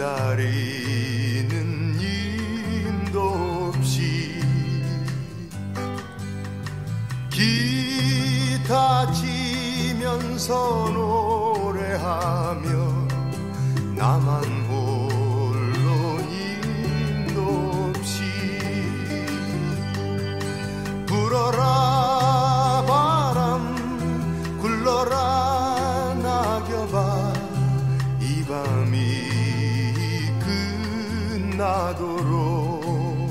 기다리는 힘도 없이 기타 치면서 노래하며 나만 홀로 힘도 없이 불어라 바람 굴러라 낙엽아 이 밤이 나도록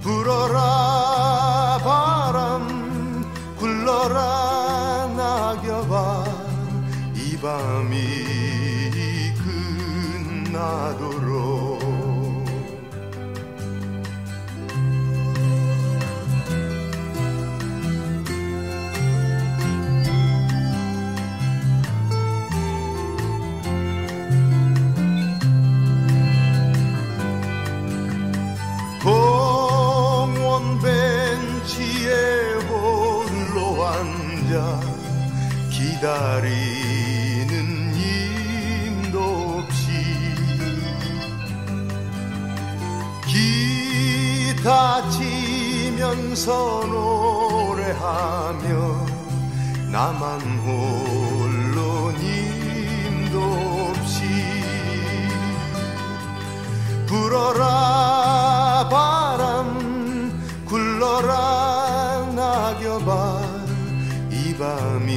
불어라 바람 굴러라 낙엽아. 이 밤이 끝나도록 앉아 기다리는 힘도 없이 기타 치면서 노래하며 나만 홀로 힘도 없이 불어라 바람 굴러라 낙엽아. 이 밤이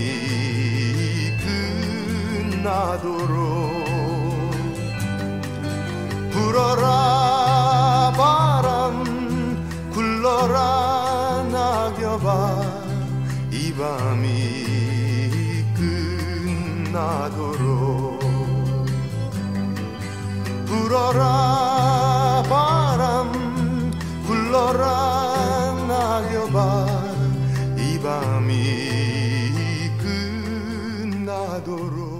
끝나도록 불어라 바람 굴러라 낙엽아. 이 밤이 끝나도록 불어라 바람 굴러라 낙엽아. 이 밤이 adoró.